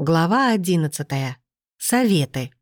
Глава одиннадцатая. Советы.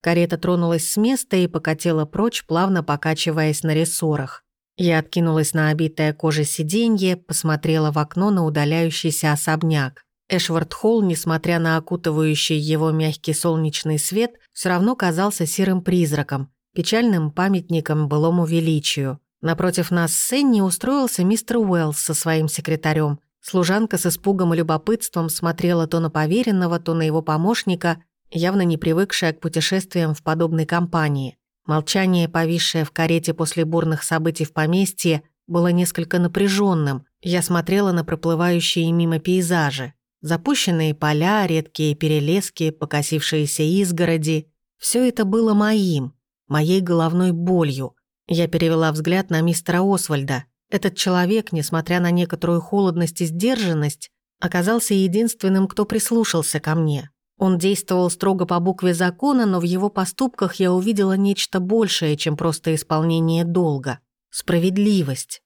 Карета тронулась с места и покатила прочь, плавно покачиваясь на рессорах. Я откинулась на обитое кожей сиденье, посмотрела в окно на удаляющийся особняк. Эшвард-Холл, несмотря на окутывающий его мягкий солнечный свет, все равно казался серым призраком, печальным памятником былому величию. Напротив нас с Энни устроился мистер Уэллс со своим секретарем. Служанка с испугом и любопытством смотрела то на поверенного, то на его помощника, явно не привыкшая к путешествиям в подобной компании. Молчание, повисшее в карете после бурных событий в поместье, было несколько напряженным. Я смотрела на проплывающие мимо пейзажи. Запущенные поля, редкие перелески, покосившиеся изгороди. Все это было моим, моей головной болью. Я перевела взгляд на мистера Освальда. Этот человек, несмотря на некоторую холодность и сдержанность, оказался единственным, кто прислушался ко мне. Он действовал строго по букве закона, но в его поступках я увидела нечто большее, чем просто исполнение долга. Справедливость.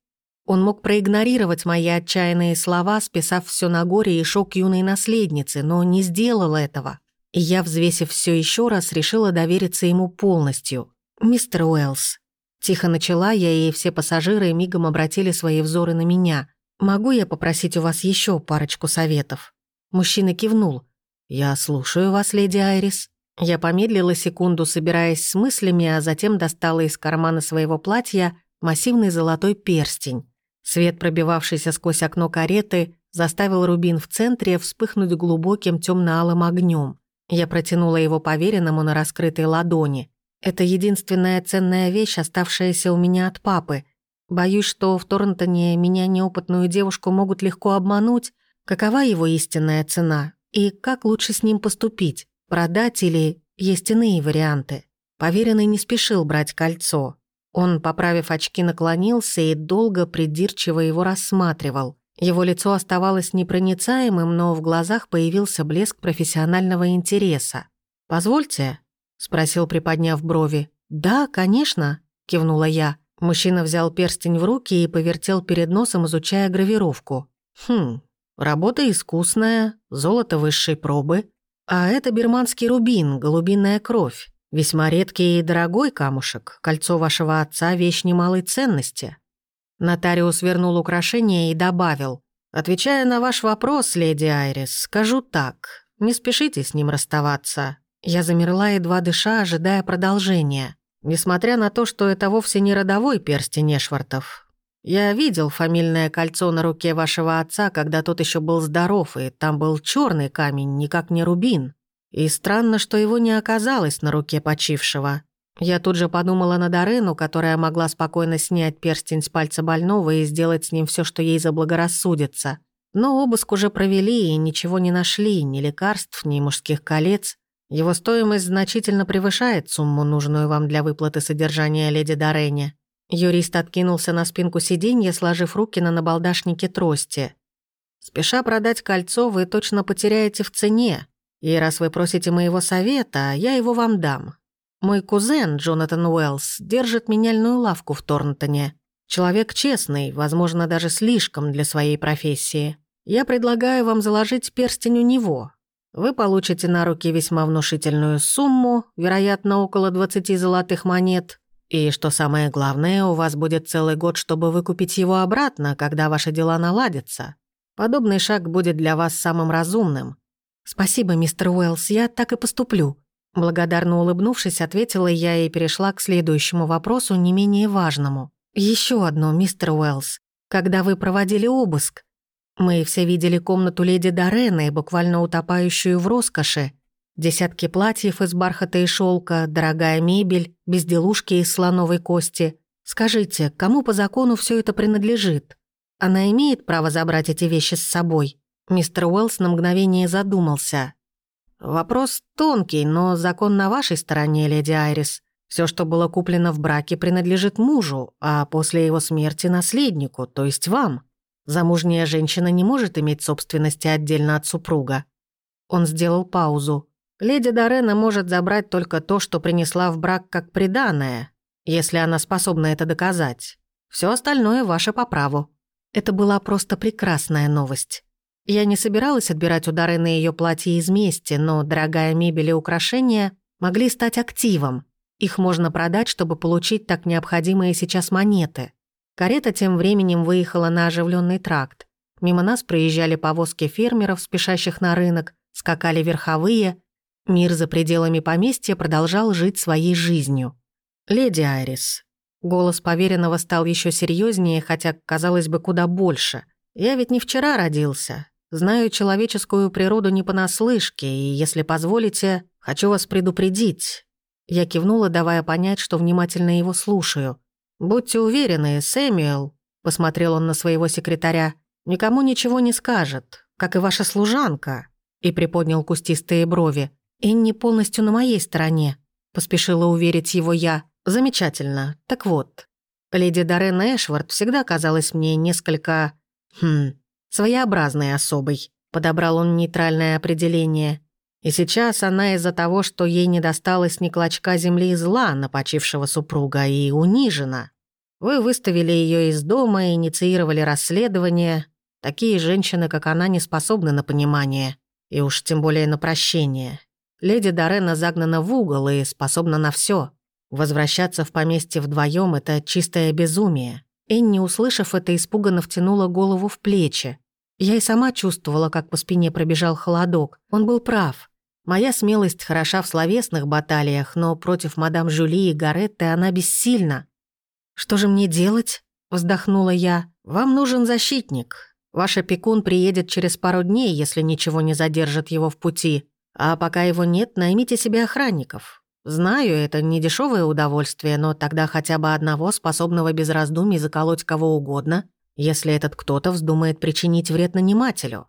Он мог проигнорировать мои отчаянные слова, списав все на горе и шок юной наследницы, но не сделал этого. И я, взвесив все еще раз, решила довериться ему полностью. «Мистер Уэллс, Тихо начала я, и все пассажиры мигом обратили свои взоры на меня. «Могу я попросить у вас еще парочку советов?» Мужчина кивнул. «Я слушаю вас, леди Айрис». Я помедлила секунду, собираясь с мыслями, а затем достала из кармана своего платья массивный золотой перстень. Свет, пробивавшийся сквозь окно кареты, заставил рубин в центре вспыхнуть глубоким темно алым огнем. Я протянула его поверенному на раскрытой ладони. Это единственная ценная вещь, оставшаяся у меня от папы. Боюсь, что в Торнтоне меня неопытную девушку могут легко обмануть. Какова его истинная цена? И как лучше с ним поступить? Продать или есть иные варианты? Поверенный не спешил брать кольцо. Он, поправив очки, наклонился и долго придирчиво его рассматривал. Его лицо оставалось непроницаемым, но в глазах появился блеск профессионального интереса. «Позвольте», спросил, приподняв брови. «Да, конечно», — кивнула я. Мужчина взял перстень в руки и повертел перед носом, изучая гравировку. «Хм, работа искусная, золото высшей пробы. А это бирманский рубин, голубиная кровь. Весьма редкий и дорогой камушек. Кольцо вашего отца — вещь немалой ценности». Нотариус вернул украшение и добавил. «Отвечая на ваш вопрос, леди Айрис, скажу так. Не спешите с ним расставаться. Я замерла, едва дыша, ожидая продолжения. Несмотря на то, что это вовсе не родовой перстень Эшвартов. Я видел фамильное кольцо на руке вашего отца, когда тот еще был здоров, и там был черный камень, никак не рубин. И странно, что его не оказалось на руке почившего. Я тут же подумала на Дарену, которая могла спокойно снять перстень с пальца больного и сделать с ним все, что ей заблагорассудится. Но обыск уже провели и ничего не нашли, ни лекарств, ни мужских колец. Его стоимость значительно превышает сумму, нужную вам для выплаты содержания леди Дорене. Юрист откинулся на спинку сиденья, сложив руки на набалдашнике трости. «Спеша продать кольцо, вы точно потеряете в цене. И раз вы просите моего совета, я его вам дам. Мой кузен, Джонатан Уэллс, держит меняльную лавку в Торнтоне. Человек честный, возможно, даже слишком для своей профессии. Я предлагаю вам заложить перстень у него, вы получите на руки весьма внушительную сумму, вероятно, около 20 золотых монет. И что самое главное, у вас будет целый год, чтобы выкупить его обратно, когда ваши дела наладятся. Подобный шаг будет для вас самым разумным. Спасибо, мистер Уэллс, я так и поступлю. Благодарно улыбнувшись, ответила я и перешла к следующему вопросу, не менее важному. Еще одно, мистер Уэллс. Когда вы проводили обыск, мы все видели комнату леди Дорены, буквально утопающую в роскоши. Десятки платьев из бархата и шелка, дорогая мебель, безделушки из слоновой кости. Скажите, кому по закону все это принадлежит? Она имеет право забрать эти вещи с собой?» Мистер Уэллс на мгновение задумался. «Вопрос тонкий, но закон на вашей стороне, леди Айрис. Все, что было куплено в браке, принадлежит мужу, а после его смерти — наследнику, то есть вам». Замужняя женщина не может иметь собственности отдельно от супруга. Он сделал паузу. Леди Дорена может забрать только то, что принесла в брак как приданое, если она способна это доказать. Все остальное ваше по праву. Это была просто прекрасная новость. Я не собиралась отбирать удары на ее платье из мести, но дорогая мебель и украшения могли стать активом. Их можно продать, чтобы получить так необходимые сейчас монеты. Карета тем временем выехала на оживленный тракт. Мимо нас проезжали повозки фермеров, спешащих на рынок, скакали верховые. Мир за пределами поместья продолжал жить своей жизнью. «Леди Айрис». Голос поверенного стал еще серьезнее, хотя, казалось бы, куда больше. «Я ведь не вчера родился. Знаю человеческую природу не понаслышке, и, если позволите, хочу вас предупредить». Я кивнула, давая понять, что внимательно его слушаю. «Будьте уверены, Сэмюэл», — посмотрел он на своего секретаря, «никому ничего не скажет, как и ваша служанка», и приподнял кустистые брови. «Энни полностью на моей стороне», — поспешила уверить его я. «Замечательно. Так вот, леди Дорен Эшвард всегда казалась мне несколько... Хм, Своеобразной особой, подобрал он нейтральное определение. И сейчас она из-за того, что ей не досталось ни клочка земли зла на почившего супруга, и унижена. Вы выставили ее из дома и инициировали расследование. Такие женщины, как она, не способны на понимание, и уж тем более на прощение. Леди Дорена загнана в угол и способна на все. Возвращаться в поместье вдвоем это чистое безумие. Энни, услышав это, испуганно втянула голову в плечи. Я и сама чувствовала, как по спине пробежал холодок. Он был прав. Моя смелость хороша в словесных баталиях, но против мадам Жюли и Гаретты она бессильна. «Что же мне делать?» – вздохнула я. «Вам нужен защитник. Ваш опекун приедет через пару дней, если ничего не задержит его в пути. А пока его нет, наймите себе охранников. Знаю, это не дешевое удовольствие, но тогда хотя бы одного, способного без раздумий заколоть кого угодно, если этот кто-то вздумает причинить вред нанимателю.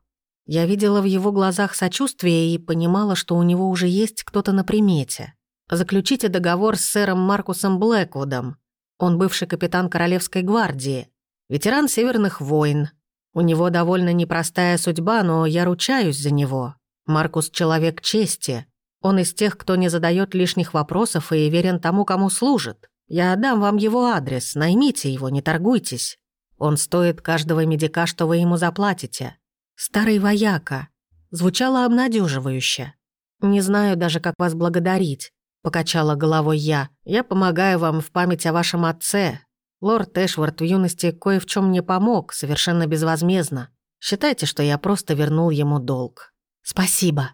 Я видела в его глазах сочувствие и понимала, что у него уже есть кто-то на примете. Заключите договор с сэром Маркусом Блэквудом. Он бывший капитан Королевской гвардии, ветеран Северных войн. У него довольно непростая судьба, но я ручаюсь за него. Маркус — человек чести. Он из тех, кто не задает лишних вопросов и верен тому, кому служит. Я отдам вам его адрес, наймите его, не торгуйтесь. Он стоит каждого медика, что вы ему заплатите. Старый вояка. Звучало обнадеживающе. Не знаю даже, как вас благодарить. Покачала головой я. Я помогаю вам в память о вашем отце. Лорд Эшвард в юности кое в чем мне помог, совершенно безвозмездно. Считайте, что я просто вернул ему долг. Спасибо.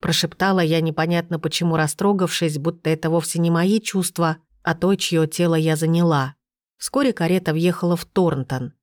Прошептала я, непонятно почему растрогавшись, будто это вовсе не мои чувства, а то, чье тело я заняла. Вскоре карета въехала в Торнтон.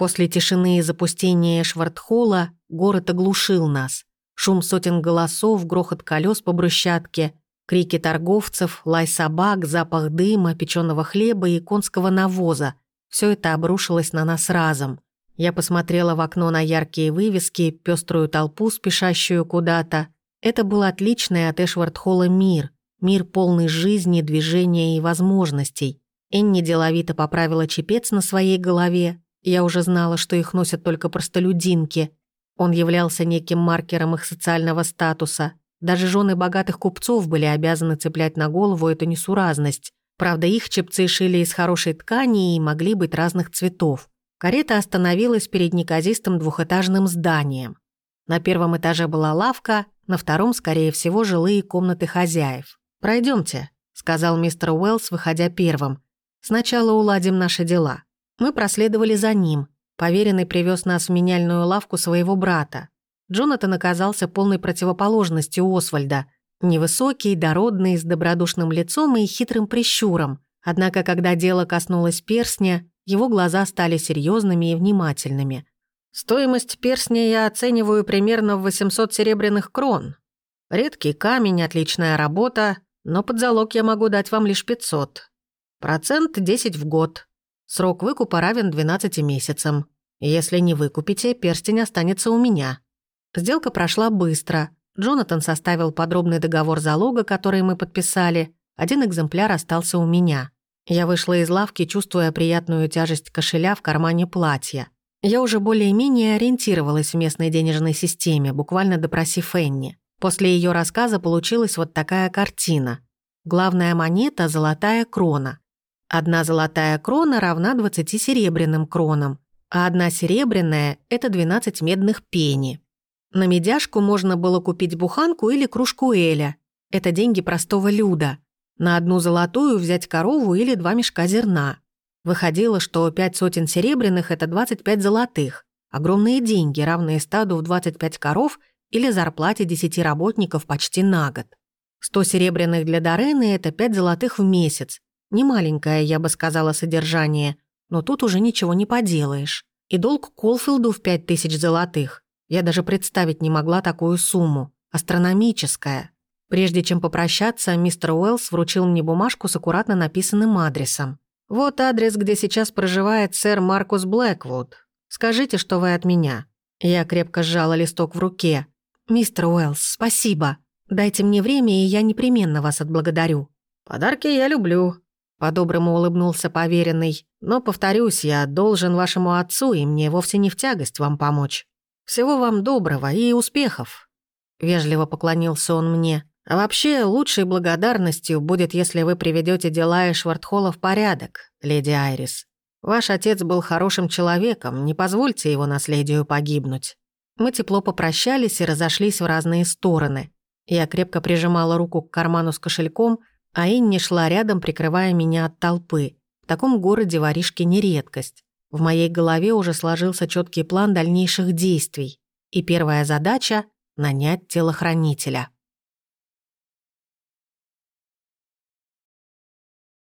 После тишины и запустения Швартхолла город оглушил нас. Шум сотен голосов, грохот колес по брусчатке, крики торговцев, лай собак, запах дыма, печеного хлеба и конского навоза. Все это обрушилось на нас разом. Я посмотрела в окно на яркие вывески, пеструю толпу, спешащую куда-то, это был отличный от Эшвард-Холла мир. Мир полный жизни, движения и возможностей. Энни деловито поправила чепец на своей голове. Я уже знала, что их носят только простолюдинки. Он являлся неким маркером их социального статуса. Даже жены богатых купцов были обязаны цеплять на голову эту несуразность. Правда, их чепцы шили из хорошей ткани и могли быть разных цветов. Карета остановилась перед неказистым двухэтажным зданием. На первом этаже была лавка, на втором, скорее всего, жилые комнаты хозяев. Пройдемте, сказал мистер Уэллс, выходя первым. «Сначала уладим наши дела». Мы проследовали за ним. Поверенный привез нас в меняльную лавку своего брата. Джонатан оказался полной противоположностью Освальда. Невысокий, дородный, с добродушным лицом и хитрым прищуром. Однако, когда дело коснулось перстня, его глаза стали серьезными и внимательными. Стоимость перстня я оцениваю примерно в 800 серебряных крон. Редкий камень, отличная работа, но под залог я могу дать вам лишь 500. Процент 10 в год. Срок выкупа равен 12 месяцам. Если не выкупите, перстень останется у меня. Сделка прошла быстро. Джонатан составил подробный договор залога, который мы подписали. Один экземпляр остался у меня. Я вышла из лавки, чувствуя приятную тяжесть кошеля в кармане платья. Я уже более-менее ориентировалась в местной денежной системе, буквально допросив Энни. После ее рассказа получилась вот такая картина. Главная монета – золотая крона. Одна золотая крона равна 20 серебряным кронам, а одна серебряная – это 12 медных пени. На медяшку можно было купить буханку или кружку эля. Это деньги простого люда. На одну золотую взять корову или два мешка зерна. Выходило, что пять сотен серебряных – это 25 золотых. Огромные деньги, равные стаду в 25 коров или зарплате 10 работников почти на год. 100 серебряных для Дорены – это 5 золотых в месяц. Немаленькое, я бы сказала, содержание, но тут уже ничего не поделаешь. И долг Колфилду в 5000 золотых. Я даже представить не могла такую сумму. Астрономическая. Прежде чем попрощаться, мистер Уэллс вручил мне бумажку с аккуратно написанным адресом. «Вот адрес, где сейчас проживает сэр Маркус Блэквуд. Скажите, что вы от меня». Я крепко сжала листок в руке. «Мистер Уэллс, спасибо. Дайте мне время, и я непременно вас отблагодарю». «Подарки я люблю», — по-доброму улыбнулся поверенный. «Но, повторюсь, я должен вашему отцу, и мне вовсе не в тягость вам помочь. Всего вам доброго и успехов». Вежливо поклонился он мне. «А вообще, лучшей благодарностью будет, если вы приведете дела Эшвардхолла в порядок, леди Айрис. Ваш отец был хорошим человеком, не позвольте его наследию погибнуть». Мы тепло попрощались и разошлись в разные стороны. Я крепко прижимала руку к карману с кошельком, а Инни шла рядом, прикрывая меня от толпы. В таком городе воришки не редкость. В моей голове уже сложился четкий план дальнейших действий. И первая задача — нанять телохранителя.